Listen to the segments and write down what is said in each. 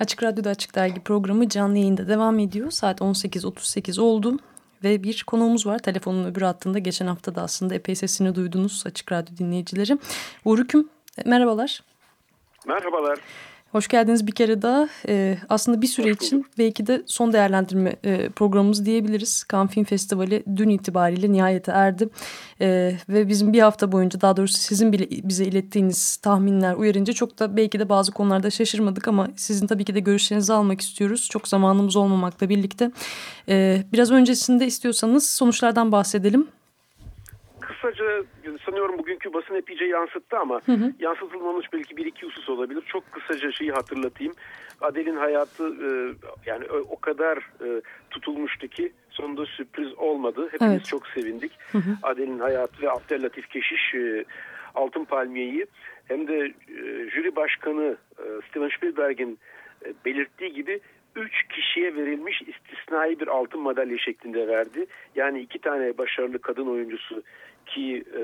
Açık Radyo'da Açık Dergi programı canlı yayında devam ediyor. Saat 18.38 oldu ve bir konuğumuz var. Telefonun öbür hattında geçen hafta da aslında epey sesini duydunuz Açık Radyo dinleyicileri. Uğur Hüküm, merhabalar. Merhabalar. Hoş geldiniz bir kere daha. Ee, aslında bir süre için belki de son değerlendirme e, programımız diyebiliriz. Cannes Film Festivali dün itibariyle nihayete erdi. Ee, ve bizim bir hafta boyunca daha doğrusu sizin bile bize ilettiğiniz tahminler uyarınca çok da belki de bazı konularda şaşırmadık ama sizin tabii ki de görüşlerinizi almak istiyoruz. Çok zamanımız olmamakla birlikte. Ee, biraz öncesinde istiyorsanız sonuçlardan bahsedelim kısaca sanıyorum bugünkü basın epeyce yansıttı ama hı hı. yansıtılmamış belki bir iki husus olabilir. Çok kısaca şeyi hatırlatayım. Adel'in hayatı e, yani o kadar e, tutulmuştu ki sonunda sürpriz olmadı. Hepimiz evet. çok sevindik. Hı hı. Adel'in hayatı ve Abdüllatif Keşiş e, Altın Palmiye'yi hem de e, jüri başkanı e, Steven Spielberg'in e, belirttiği gibi üç kişiye verilmiş istisnai bir altın madalya şeklinde verdi. Yani iki tane başarılı kadın oyuncusu ki e,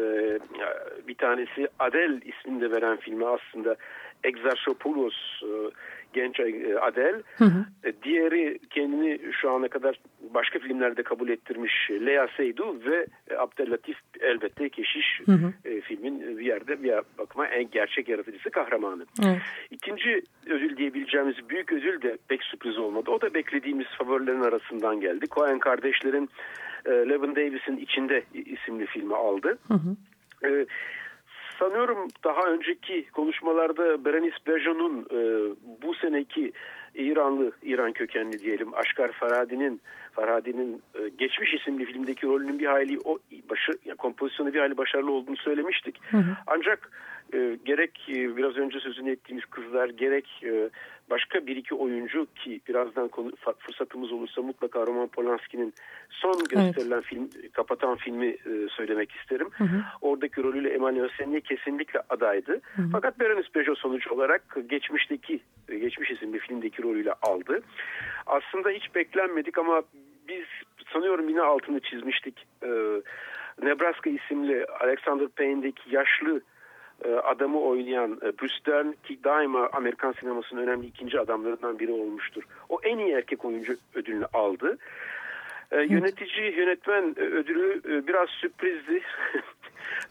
bir tanesi Adel isminde veren filmi aslında Exarchopoulos e, genç e, Adel. Hı hı. E, diğeri kendini şu ana kadar başka filmlerde kabul ettirmiş Lea Seydoux ve Abdelatif elbette Keşiş hı hı. filmin bir yerde bir bakıma en gerçek yaratıcısı kahramanı. Evet. İkinci ödül diyebileceğimiz büyük ödül de pek sürpriz olmadı. O da beklediğimiz favorilerin arasından geldi. Coen kardeşlerin e, Levin Davis'in içinde isimli filmi aldı. Hı hı. E, sanıyorum daha önceki konuşmalarda Berenice Bejon'un e, bu seneki İranlı, İran kökenli diyelim Aşkar Faradi'nin Faradi'nin e, Geçmiş isimli filmdeki rolünün bir hayli o başı, yani kompozisyonu bir hayli başarılı olduğunu söylemiştik. Hı hı. Ancak e, gerek e, biraz önce sözünü ettiğimiz kızlar gerek e, başka bir iki oyuncu ki birazdan konu, fırsatımız olursa mutlaka Roman Polanski'nin son gösterilen evet. film kapatan filmi e, söylemek isterim. Hı hı. Oradaki rolüyle Emmanuel Senye kesinlikle adaydı. Hı hı. Fakat Berenice Bejo sonuç olarak geçmişteki e, geçmiş isimli filmdeki rolüyle aldı. Aslında hiç beklenmedik ama biz sanıyorum yine altını çizmiştik. E, Nebraska isimli Alexander Payne'deki yaşlı adamı oynayan e, Bruce Dern ki daima Amerikan sinemasının önemli ikinci adamlarından biri olmuştur. O en iyi erkek oyuncu ödülünü aldı. Ee, yönetici yönetmen e, ödülü biraz sürprizdi.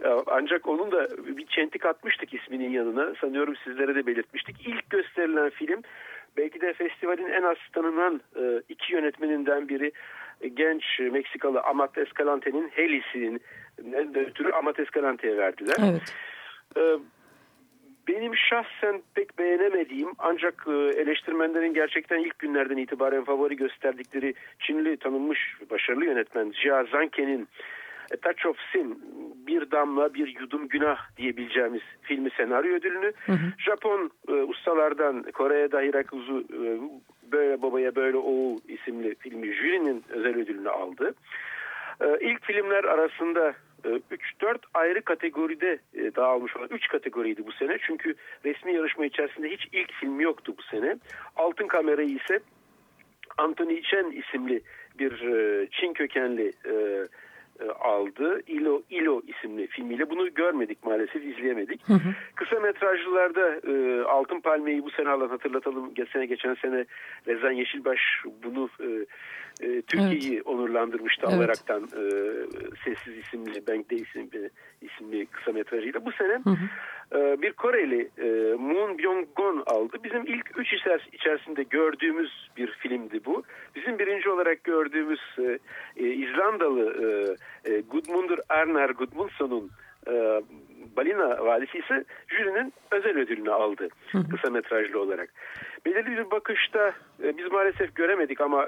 Ancak onun da bir çentik atmıştık isminin yanına. Sanıyorum sizlere de belirtmiştik. İlk gösterilen film belki de festivalin en az tanınan iki yönetmeninden biri genç Meksikalı Amat Escalante'nin Helis'inin ötürü Amat Escalante'ye verdiler. Evet. Ee, benim şahsen pek beğenemediğim ancak e, eleştirmenlerin gerçekten ilk günlerden itibaren favori gösterdikleri Çinli tanınmış başarılı yönetmen Jia Zanke'nin A Touch of Sin, Bir Damla Bir Yudum Günah diyebileceğimiz filmi senaryo ödülünü hı hı. Japon e, ustalardan Kore'ye Dahirakuzu e, Böyle Babaya Böyle Oğul isimli filmi jürinin özel ödülünü aldı. E, ilk filmler arasında 3-4 ee, ayrı kategoride e, dağılmış olan 3 kategoriydi bu sene. Çünkü resmi yarışma içerisinde hiç ilk film yoktu bu sene. Altın kamerayı ise Anthony Chen isimli bir e, Çin kökenli e, aldı. Ilo Ilo isimli filmiyle. Bunu görmedik maalesef, izleyemedik. Hı hı. Kısa metrajlılarda e, Altın Palme'yi bu sene hatırlatalım. Geçen geçen sene Rezan Yeşilbaş bunu e, e, Türkiye'yi evet. onurlandırmıştı evet. alaraktan e, Sessiz isimli, Bank Day isimli, isimli kısa metrajıyla. Bu sene hı hı. E, bir Koreli e, Moon Byung-gon aldı. Bizim ilk üç içerisinde gördüğümüz bir filmdi bu. Bizim birinci olarak gördüğümüz e, e, İzlandalı Gudmundur Erner Gudmundsson'un e, Balina Vadisi ise jürinin özel ödülünü aldı kısa metrajlı olarak. Belirli bir bakışta biz maalesef göremedik ama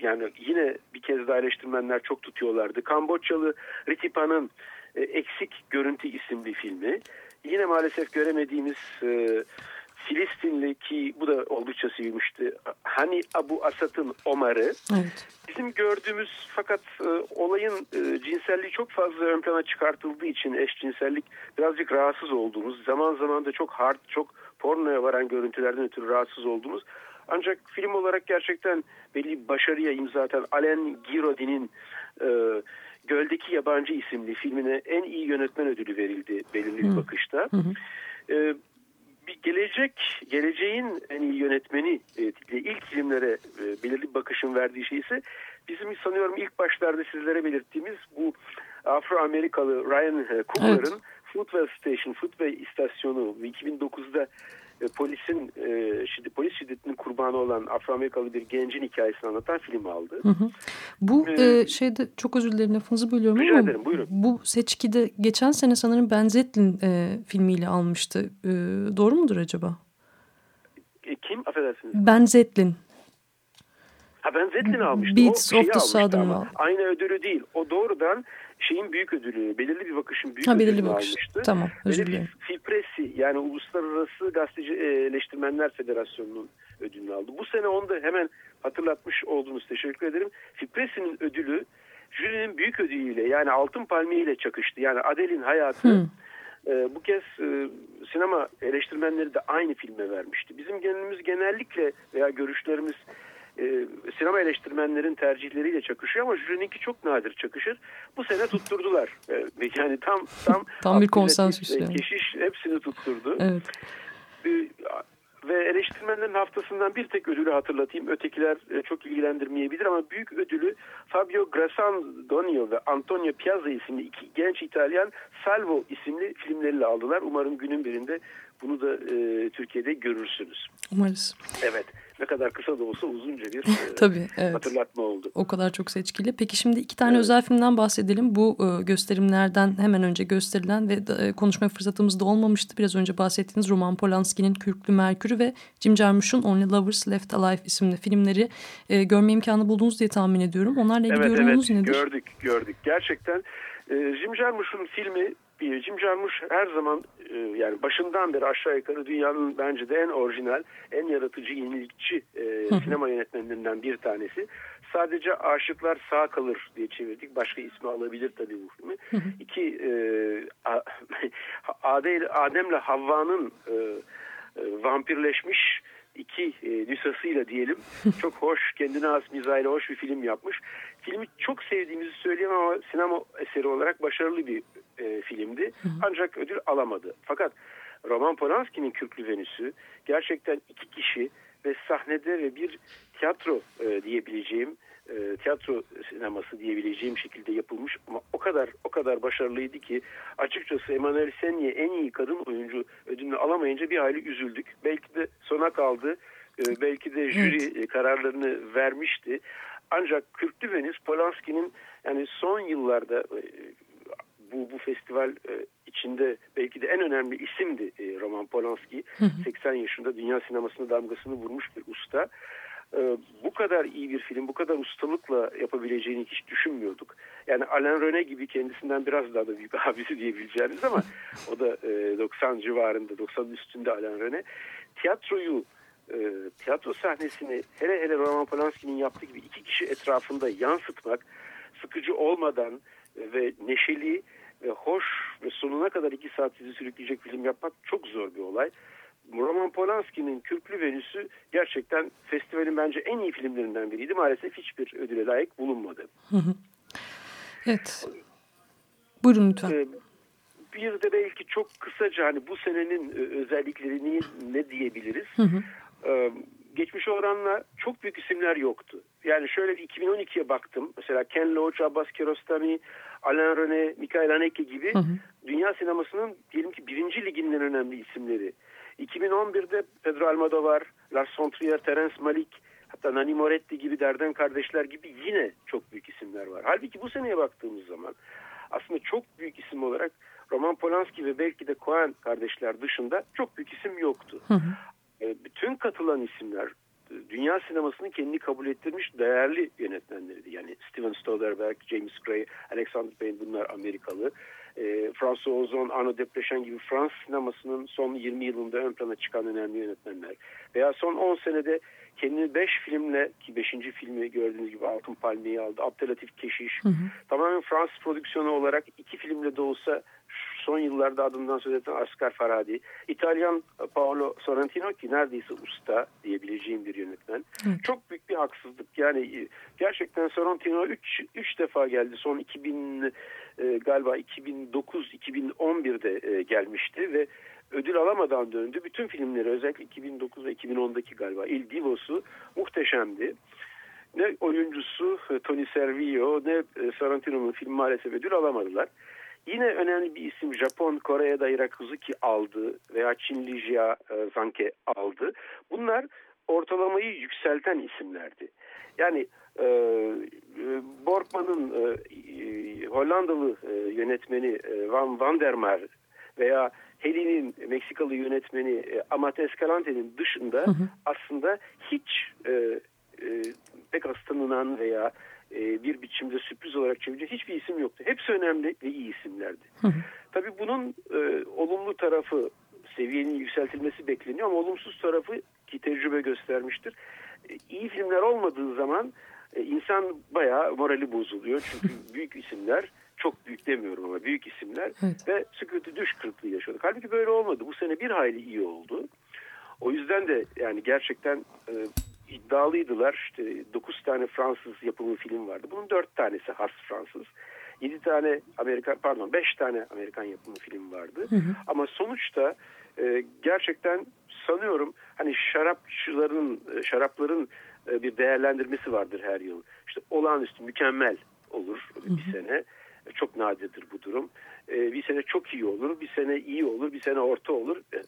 yani yine bir kez daha eleştirmenler çok tutuyorlardı. Kamboçyalı Ritipa'nın Eksik Görüntü isimli filmi. Yine maalesef göremediğimiz e, Filistinli ki bu da oldukça sevilmişti. Hani Abu Asat'ın Omar'ı. Evet. Bizim gördüğümüz fakat e, olayın e, cinselliği çok fazla ön plana çıkartıldığı için eşcinsellik birazcık rahatsız olduğumuz, zaman zaman da çok hard, çok pornoya varan görüntülerden ötürü rahatsız olduğumuz ancak film olarak gerçekten belli başarıya imza atan Alain Giraudy'nin e, Göldeki Yabancı isimli filmine en iyi yönetmen ödülü verildi belirli bir bakışta. Hı hı. E, bir gelecek, geleceğin en iyi yönetmeni e, ilk filmlere e, belirli bir bakışın verdiği şey ise bizim sanıyorum ilk başlarda sizlere belirttiğimiz bu Afro-Amerikalı Ryan Coogler'ın evet. Footwell Station, Footwell istasyonu 2009'da e, polisin e, şiddet, polis şiddetinin kurbanı olan Afro-Amerikalı bir gencin hikayesini anlatan film aldı. Hı hı. Bu ee, e, şeyde çok özür dilerim lafınızı bölüyorum rica ama ederim, buyurun. bu seçkide geçen sene sanırım Ben Zetlin e, filmiyle almıştı. E, doğru mudur acaba? E, kim? Affedersiniz. Ben Zetlin. Ha ben almıştım. Beats of the Southern Aynı ödülü değil. O doğrudan şeyin büyük ödülü, belirli bir bakışın büyük ha, belirli ödülünü bakış. almıştı. Tamam, özür dilerim. Fipresi yani Uluslararası Gazeteci e, Eleştirmenler Federasyonu'nun ödülünü aldı. Bu sene onu da hemen hatırlatmış oldunuz. Teşekkür ederim. Fipresi'nin ödülü jürinin büyük ödülüyle yani Altın Palmiye ile çakıştı. Yani Adel'in hayatı hmm. e, bu kez e, sinema eleştirmenleri de aynı filme vermişti. Bizim genelimiz genellikle veya görüşlerimiz e, sinema eleştirmenlerin tercihleriyle çakışıyor ama jürininki çok nadir çakışır. Bu sene tutturdular. E, yani tam tam tam bir konsensüs. Yani. Keşiş hepsini tutturdu. Evet. E, ve eleştirmenlerin haftasından bir tek ödülü hatırlatayım. Ötekiler e, çok ilgilendirmeyebilir ama büyük ödülü Fabio Grasandonio ve Antonio Piazza isimli iki genç İtalyan Salvo isimli filmleriyle aldılar. Umarım günün birinde bunu da e, Türkiye'de görürsünüz. Umarız. Evet. Ne kadar kısa da olsa uzunca bir e, Tabii, evet. hatırlatma oldu. O kadar çok seçkili. Peki şimdi iki tane evet. özel filmden bahsedelim. Bu e, gösterimlerden hemen önce gösterilen ve e, konuşma fırsatımız da olmamıştı. Biraz önce bahsettiğiniz Roman Polanski'nin Kürklü Merkürü ve Jim Jarmusch'un Only Lovers Left Alive isimli filmleri e, görme imkanı buldunuz diye tahmin ediyorum. Onlarla ilgili evet, yorumunuz evet, nedir? Gördük, gördük. Gerçekten e, Jim Jarmusch'un filmi Jim Jarmusch her zaman e, yani başından beri aşağı yukarı dünyanın bence de en orijinal, en yaratıcı, yenilikçi e, sinema yönetmenlerinden bir tanesi. Sadece Aşıklar Sağ Kalır diye çevirdik. Başka ismi alabilir tabii bu filmi. İki e, Adem'le Havva'nın e, e, vampirleşmiş iki e, nüshasıyla diyelim çok hoş kendine has mizahıyla hoş bir film yapmış. Filmi çok sevdiğimizi söyleyemem ama sinema eseri olarak başarılı bir e, filmdi. Ancak ödül alamadı. Fakat Roman Polanski'nin Kürklü Venüs'ü gerçekten iki kişi ve sahnede ve bir tiyatro e, diyebileceğim e, tiyatro sineması diyebileceğim şekilde yapılmış ama o kadar o kadar başarılıydı ki açıkçası Emmanuel Senye en iyi kadın oyuncu ödülünü alamayınca bir hayli üzüldük. Belki de sona kaldı. E, belki de jüri evet. kararlarını vermişti. Ancak Kürklü Venüs Polanski'nin yani son yıllarda e, bu, bu festival e, içinde belki de en önemli isimdi e, Roman Polanski. Hı hı. 80 yaşında dünya sinemasına damgasını vurmuş bir usta. Bu kadar iyi bir film, bu kadar ustalıkla yapabileceğini hiç düşünmüyorduk. Yani Alain René gibi kendisinden biraz daha da büyük abisi diyebileceğimiz ama o da e, 90 civarında, 90 üstünde Alain René. Tiyatroyu e, tiyatro sahnesini hele hele Roman Polanski'nin yaptığı gibi iki kişi etrafında yansıtmak sıkıcı olmadan ve neşeli ve hoş ve sonuna kadar iki saat sizi sürükleyecek film yapmak çok zor bir olay. Roman Polanski'nin Kürklü Venüs'ü gerçekten festivalin bence en iyi filmlerinden biriydi. Maalesef hiçbir ödüle layık bulunmadı. evet. Buyurun lütfen. Ee, bir de belki çok kısaca hani bu senenin e, özelliklerini ne diyebiliriz? Hı hı. Ee, geçmiş oranla çok büyük isimler yoktu. Yani şöyle 2012'ye baktım. Mesela Ken Loach, Abbas Kiarostami, Alain René, Mikael Haneke gibi hı hı. dünya sinemasının diyelim ki birinci liginin önemli isimleri. 2011'de Pedro Almodovar, Lars von Trier, Terence Malik, hatta Nani Moretti gibi Derden kardeşler gibi yine çok büyük isimler var. Halbuki bu seneye baktığımız zaman aslında çok büyük isim olarak Roman Polanski ve belki de Coen kardeşler dışında çok büyük isim yoktu. Hı hı. E, bütün katılan isimler dünya sinemasının kendini kabul ettirmiş değerli yönetmenleriydi. Yani Steven Soderbergh, James Gray, Alexander Payne bunlar Amerikalı. E, François Ozon, Arnaud Desplechin gibi Fransız sinemasının son 20 yılında ön plana çıkan önemli yönetmenler. Veya son 10 senede kendini 5 filmle ki 5. filmi gördüğünüz gibi Altın Palmiye'yi aldı. Abdelatif Keşiş. Hı hı. Tamamen Fransız prodüksiyonu olarak iki filmle de olsa son yıllarda adından söz edilen Oscar Faradi, İtalyan Paolo Sorrentino ki neredeyse usta diyebileceğim bir yönetmen. Evet. Çok büyük bir bir haksızlık. Yani e, gerçekten Sorrentino 3 defa geldi. Son 2000 e, galiba 2009-2011'de e, gelmişti ve ödül alamadan döndü. Bütün filmleri özellikle 2009 ve 2010'daki galiba Il Divo'su muhteşemdi. Ne oyuncusu e, Tony Servillo ne e, Sorrentino'nun filmi maalesef ödül alamadılar. Yine önemli bir isim Japon Kore'ye Daira Kuzuki aldı veya Çinli Jia e, Zanke aldı. Bunlar ortalamayı yükselten isimlerdi. Yani e, Borgman'ın e, Hollandalı e, yönetmeni e, Van, Van der Meer veya Helin'in Meksikalı yönetmeni e, Amate Escalante'nin dışında hı hı. aslında hiç e, e, pek az tanınan veya e, bir biçimde sürpriz olarak çevirecek hiçbir isim yoktu. Hepsi önemli ve iyi isimlerdi. Tabii bunun e, olumlu tarafı seviyenin yükseltilmesi bekleniyor ama olumsuz tarafı ki tecrübe göstermiştir. E, iyi filmler olmadığı zaman e, insan bayağı morali bozuluyor. Çünkü büyük isimler çok büyük demiyorum ama büyük isimler evet. ve sıkıntı düş kırıklığı yaşıyorduk. Halbuki böyle olmadı. Bu sene bir hayli iyi oldu. O yüzden de yani gerçekten e, iddialıydılar. İşte 9 tane Fransız yapımı film vardı. Bunun 4 tanesi has Fransız. 7 tane Amerikan pardon 5 tane Amerikan yapımı film vardı. Hı hı. Ama sonuçta e, gerçekten sanıyorum hani şarapçıların e, şarapların e, bir değerlendirmesi vardır her yıl. İşte olağanüstü mükemmel olur bir sene. Çok nadirdir bu durum. E, bir sene çok iyi olur, bir sene iyi olur, bir sene orta olur. E,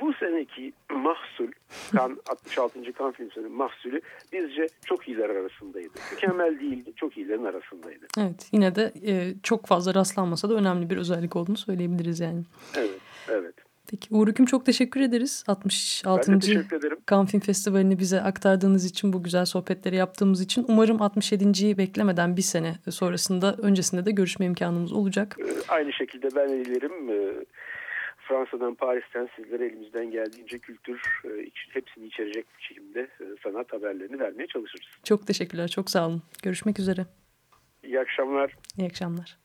bu seneki mahsul, kan 66. kan film sonu mahsulü bizce çok iyiler arasındaydı. Mükemmel değildi, çok iyilerin arasındaydı. Evet, yine de e, çok fazla rastlanmasa da önemli bir özellik olduğunu söyleyebiliriz yani. Evet, evet. Peki Uğur Hüküm çok teşekkür ederiz. 66. Kan Film Festivali'ni bize aktardığınız için, bu güzel sohbetleri yaptığımız için. Umarım 67.yi beklemeden bir sene sonrasında, öncesinde de görüşme imkanımız olacak. Ee, aynı şekilde ben dilerim. Fransa'dan, Paris'ten sizlere elimizden geldiğince kültür e, hepsini içerecek bir şekilde e, sanat haberlerini vermeye çalışırız. Çok teşekkürler, çok sağ olun. Görüşmek üzere. İyi akşamlar. İyi akşamlar.